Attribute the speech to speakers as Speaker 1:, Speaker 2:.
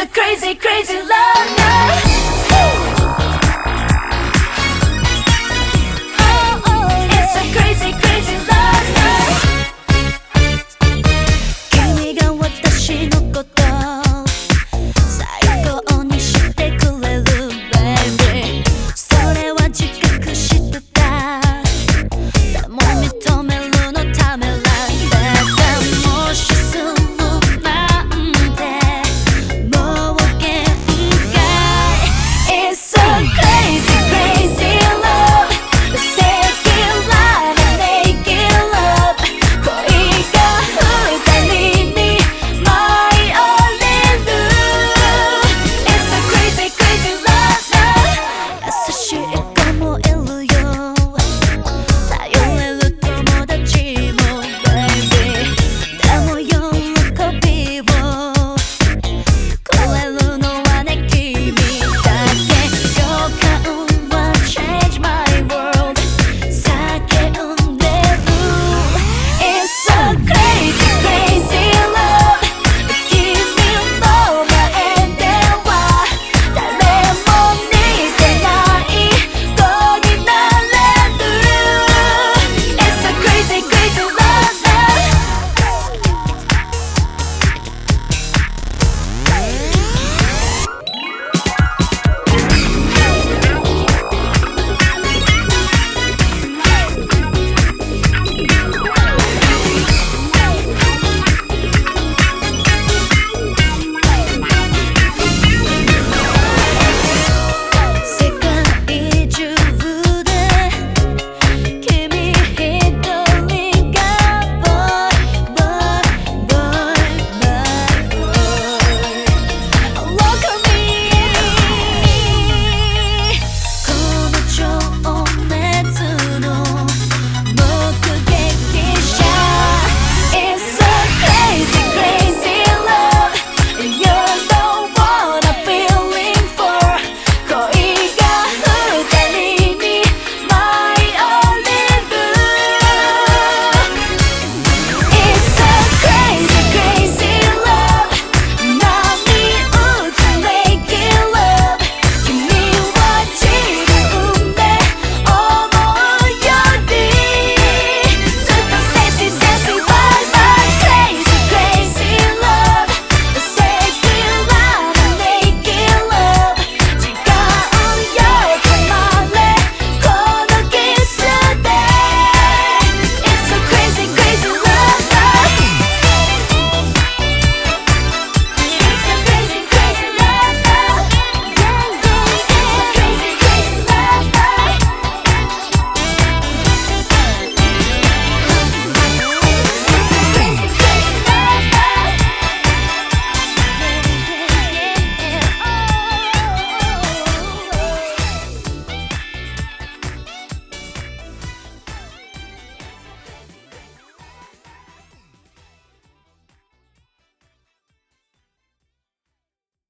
Speaker 1: a crazy, crazy love.